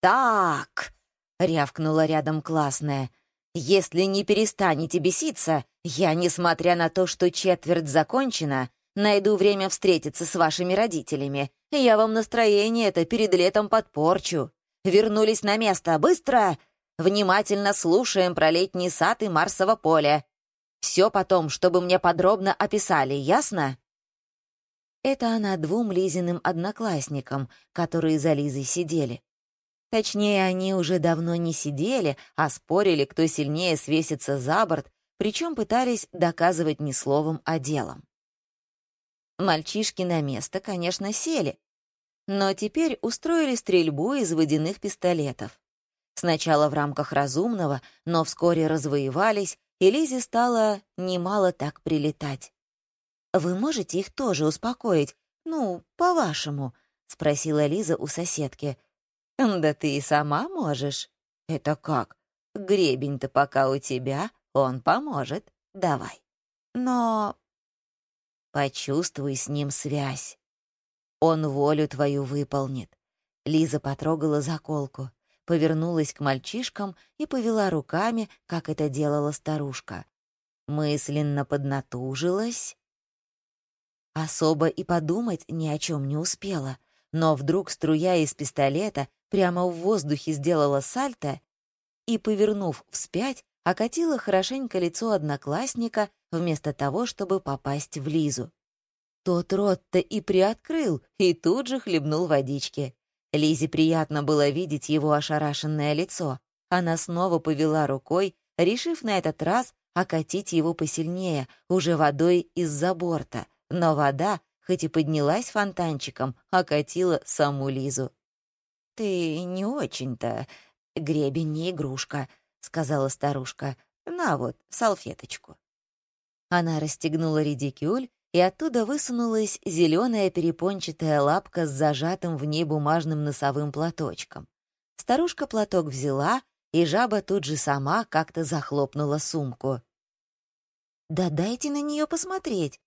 «Так!» — рявкнула рядом классная. «Если не перестанете беситься, я, несмотря на то, что четверть закончена, найду время встретиться с вашими родителями. Я вам настроение это перед летом подпорчу. Вернулись на место. Быстро! Внимательно слушаем про летний сад и Марсово поле. Все потом, чтобы мне подробно описали, ясно?» Это она двум Лизиным одноклассникам, которые за Лизой сидели. Точнее, они уже давно не сидели, а спорили, кто сильнее свесится за борт, причем пытались доказывать не словом, а делом. Мальчишки на место, конечно, сели, но теперь устроили стрельбу из водяных пистолетов. Сначала в рамках разумного, но вскоре развоевались, и Лизе стало немало так прилетать. «Вы можете их тоже успокоить? Ну, по-вашему?» — спросила Лиза у соседки. «Да ты и сама можешь». «Это как? Гребень-то пока у тебя, он поможет. Давай». «Но...» «Почувствуй с ним связь. Он волю твою выполнит». Лиза потрогала заколку, повернулась к мальчишкам и повела руками, как это делала старушка. Мысленно поднатужилась Особо и подумать ни о чем не успела, но вдруг струя из пистолета прямо в воздухе сделала сальто и, повернув вспять, окатила хорошенько лицо одноклассника вместо того, чтобы попасть в Лизу. Тот рот-то и приоткрыл, и тут же хлебнул водички. Лизе приятно было видеть его ошарашенное лицо. Она снова повела рукой, решив на этот раз окатить его посильнее, уже водой из-за борта — но вода, хоть и поднялась фонтанчиком, окатила саму Лизу. «Ты не очень-то, гребень не игрушка», — сказала старушка. «На вот, салфеточку». Она расстегнула редикюль, и оттуда высунулась зеленая перепончатая лапка с зажатым в ней бумажным носовым платочком. Старушка платок взяла, и жаба тут же сама как-то захлопнула сумку. «Да дайте на нее посмотреть»,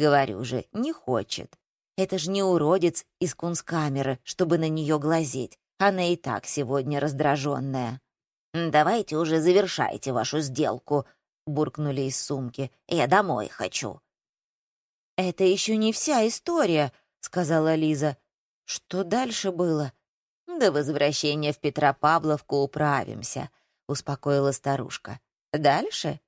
Говорю же, не хочет. Это ж не уродец из кунсткамеры, чтобы на нее глазеть. Она и так сегодня раздраженная. «Давайте уже завершайте вашу сделку», — буркнули из сумки. «Я домой хочу». «Это еще не вся история», — сказала Лиза. «Что дальше было?» «До возвращения в Петропавловку управимся», — успокоила старушка. «Дальше?»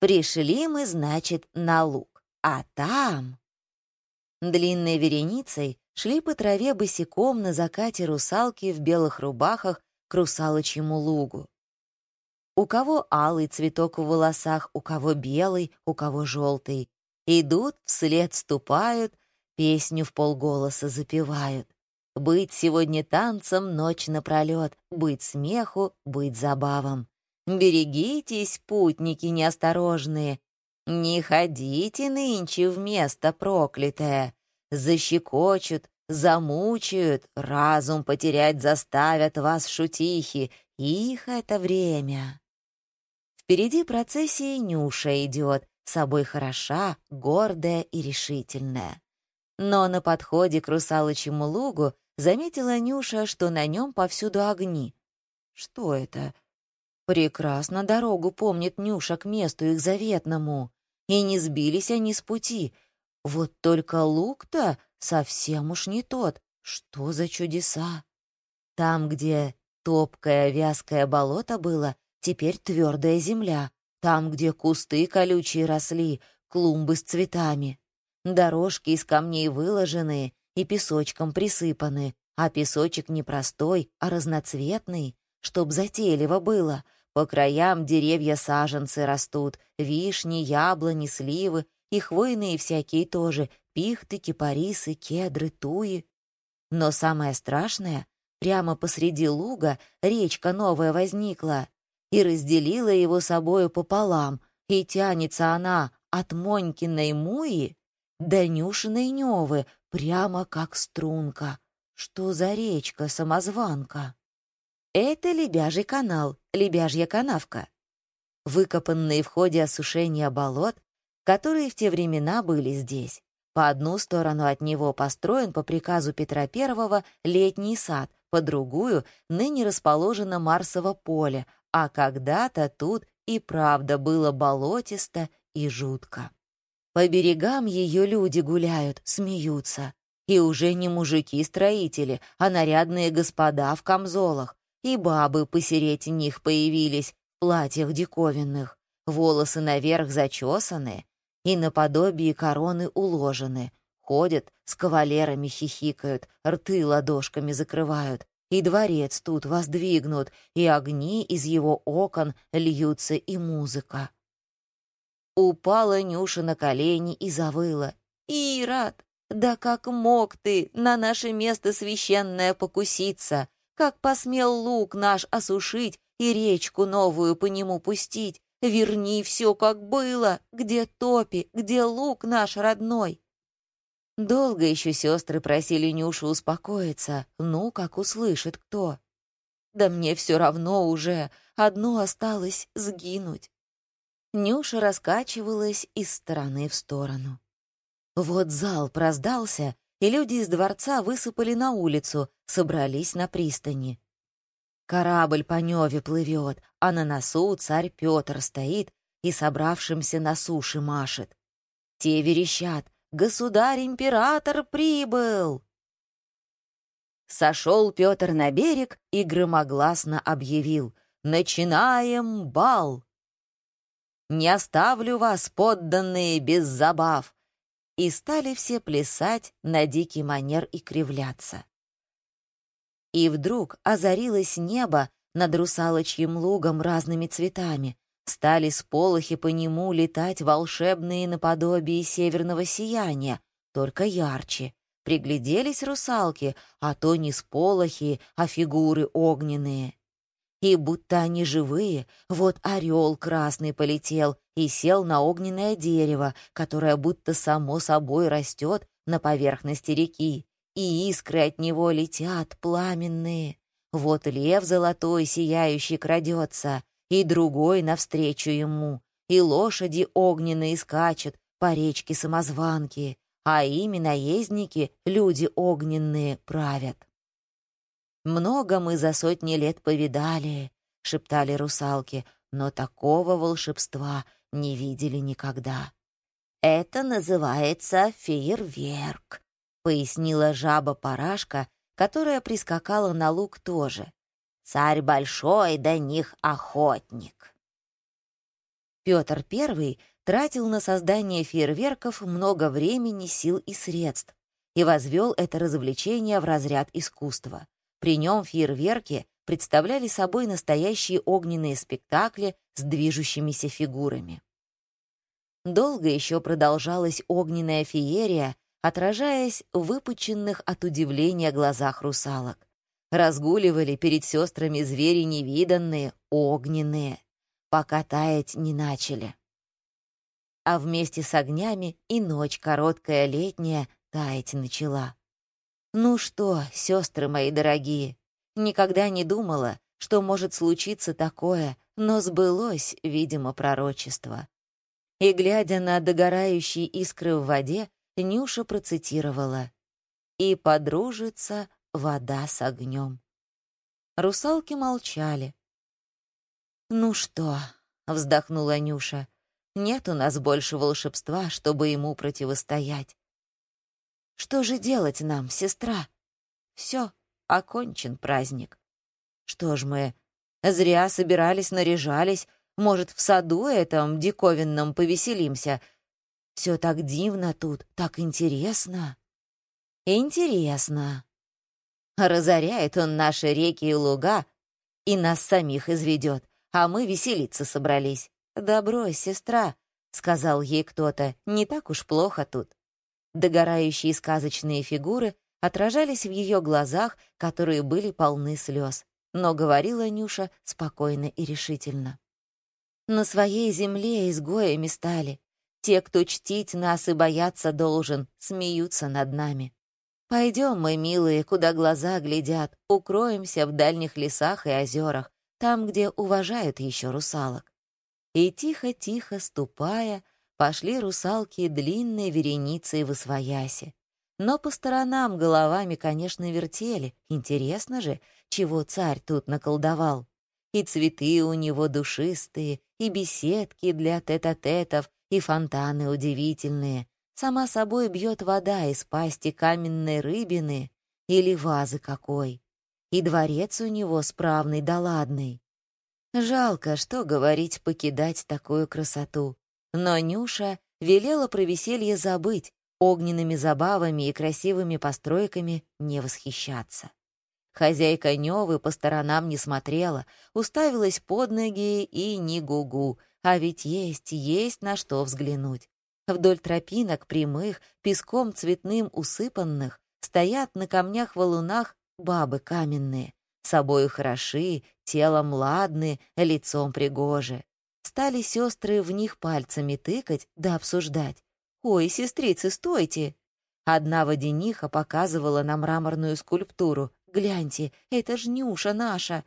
«Пришли мы, значит, на луг. А там... Длинной вереницей шли по траве босиком на закате русалки в белых рубахах к русалочьему лугу. У кого алый цветок в волосах, у кого белый, у кого желтый. Идут, вслед ступают, песню в полголоса запевают. Быть сегодня танцем ночь напролет, быть смеху, быть забавом. Берегитесь, путники неосторожные, не ходите нынче в место проклятое. Защекочут, замучают, разум потерять заставят вас шутихи. Их это время. Впереди процессии Нюша идет, собой хороша, гордая и решительная. Но на подходе к русалочьему лугу заметила Нюша, что на нем повсюду огни. Что это? Прекрасно дорогу помнит Нюша к месту их заветному и не сбились они с пути. Вот только лук-то совсем уж не тот. Что за чудеса? Там, где топкое вязкое болото было, теперь твердая земля. Там, где кусты колючие росли, клумбы с цветами. Дорожки из камней выложенные и песочком присыпаны, а песочек не простой, а разноцветный, чтоб затейливо было — по краям деревья-саженцы растут, вишни, яблони, сливы и хвойные всякие тоже, пихты, кипарисы, кедры, туи. Но самое страшное, прямо посреди луга речка новая возникла и разделила его собою пополам, и тянется она от Монькиной Муи до Нюшиной Невы, прямо как струнка. Что за речка-самозванка? Это Лебяжий канал, Лебяжья канавка. Выкопанные в ходе осушения болот, которые в те времена были здесь. По одну сторону от него построен по приказу Петра I летний сад, по другую ныне расположено Марсово поле, а когда-то тут и правда было болотисто и жутко. По берегам ее люди гуляют, смеются. И уже не мужики-строители, а нарядные господа в камзолах. И бабы посереть них появились в платьях диковинных. Волосы наверх зачесаны и наподобие короны уложены. Ходят, с кавалерами хихикают, рты ладошками закрывают. И дворец тут воздвигнут, и огни из его окон льются, и музыка. Упала Нюша на колени и завыла. «Ирод, да как мог ты на наше место священное покуситься? Как посмел лук наш осушить и речку новую по нему пустить? Верни все, как было. Где топи, где лук наш родной?» Долго еще сестры просили Нюшу успокоиться, ну, как услышит кто. «Да мне все равно уже, одно осталось — сгинуть». Нюша раскачивалась из стороны в сторону. Вот зал проздался, и люди из дворца высыпали на улицу, собрались на пристани. Корабль по Неве плывет, а на носу царь Петр стоит и собравшимся на суше машет. Те верещат «Государь-император прибыл!» Сошел Петр на берег и громогласно объявил «Начинаем бал!» Не оставлю вас, подданные, без забав!» И стали все плясать на дикий манер и кривляться. И вдруг озарилось небо над русалочьим лугом разными цветами, стали сполохи по нему летать волшебные наподобие северного сияния, только ярче. Пригляделись русалки, а то не сполохи, а фигуры огненные. И будто они живые, вот орел красный полетел и сел на огненное дерево, которое будто само собой растет на поверхности реки, и искры от него летят пламенные. Вот лев золотой сияющий крадется, и другой навстречу ему, и лошади огненные скачут по речке самозванки, а ими наездники, люди огненные, правят. Много мы за сотни лет повидали, — шептали русалки, но такого волшебства не видели никогда. «Это называется фейерверк», — пояснила жаба-парашка, которая прискакала на луг тоже. «Царь большой, до них охотник». Петр I тратил на создание фейерверков много времени, сил и средств и возвел это развлечение в разряд искусства. При нем фейерверки представляли собой настоящие огненные спектакли с движущимися фигурами. Долго еще продолжалась огненная феерия, отражаясь в выпученных от удивления глазах русалок. Разгуливали перед сестрами звери невиданные, огненные, пока таять не начали. А вместе с огнями и ночь короткая летняя таять начала. Ну что, сестры мои дорогие, никогда не думала, что может случиться такое, но сбылось, видимо, пророчество. И, глядя на догорающие искры в воде, Нюша процитировала «И подружится вода с огнем». Русалки молчали. «Ну что?» — вздохнула Нюша. «Нет у нас больше волшебства, чтобы ему противостоять. Что же делать нам, сестра? Все, окончен праздник. Что ж мы, зря собирались, наряжались, может, в саду этом диковинном повеселимся. Все так дивно тут, так интересно. Интересно. Разоряет он наши реки и луга и нас самих изведет, а мы веселиться собрались. «Да брось, сестра», — сказал ей кто-то, — «не так уж плохо тут». Догорающие сказочные фигуры отражались в ее глазах, которые были полны слез. Но говорила Нюша спокойно и решительно. «На своей земле изгоями стали. Те, кто чтить нас и бояться должен, смеются над нами. Пойдем, мы, милые, куда глаза глядят, укроемся в дальних лесах и озерах, там, где уважают еще русалок». И тихо-тихо ступая, пошли русалки длинной вереницей в освояси. Но по сторонам головами, конечно, вертели. Интересно же, чего царь тут наколдовал. И цветы у него душистые, и беседки для тет-а-тетов, и фонтаны удивительные. Сама собой бьет вода из пасти каменной рыбины или вазы какой. И дворец у него справный да ладный. Жалко, что говорить, покидать такую красоту. Но Нюша велела про веселье забыть, огненными забавами и красивыми постройками не восхищаться. Хозяйка Нёвы по сторонам не смотрела, уставилась под ноги и ни гугу, а ведь есть, есть на что взглянуть. Вдоль тропинок прямых, песком цветным усыпанных, стоят на камнях-валунах бабы каменные. Собою хороши, телом ладны, лицом пригожи. Стали сестры в них пальцами тыкать да обсуждать. «Ой, сестрицы, стойте!» Одна водяниха показывала на мраморную скульптуру. «Гляньте, это ж Нюша наша!»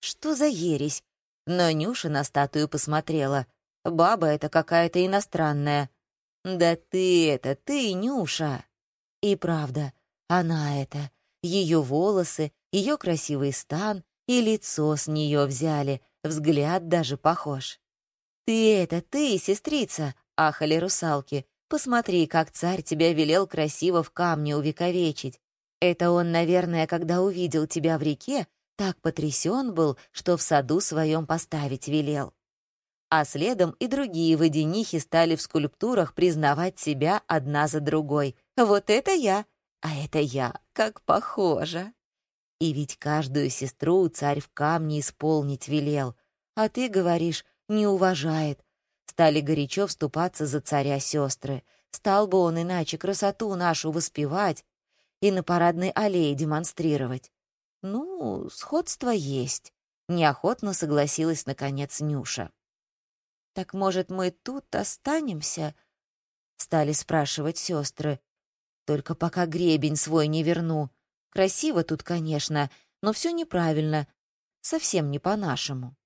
«Что за ересь?» Но Нюша на статую посмотрела. «Баба это какая-то иностранная». «Да ты это, ты, Нюша!» И правда, она это. Ее волосы, ее красивый стан и лицо с нее взяли, взгляд даже похож. «Ты это, ты, сестрица!» — ахали русалки. «Посмотри, как царь тебя велел красиво в камне увековечить. Это он, наверное, когда увидел тебя в реке, так потрясен был, что в саду своем поставить велел». А следом и другие водянихи стали в скульптурах признавать себя одна за другой. «Вот это я! А это я! Как похоже!» И ведь каждую сестру царь в камне исполнить велел. А ты, говоришь, не уважает. Стали горячо вступаться за царя сестры. Стал бы он иначе красоту нашу воспевать и на парадной аллее демонстрировать. Ну, сходство есть. Неохотно согласилась, наконец, Нюша. «Так, может, мы тут останемся?» Стали спрашивать сестры. «Только пока гребень свой не верну. Красиво тут, конечно, но все неправильно, совсем не по-нашему.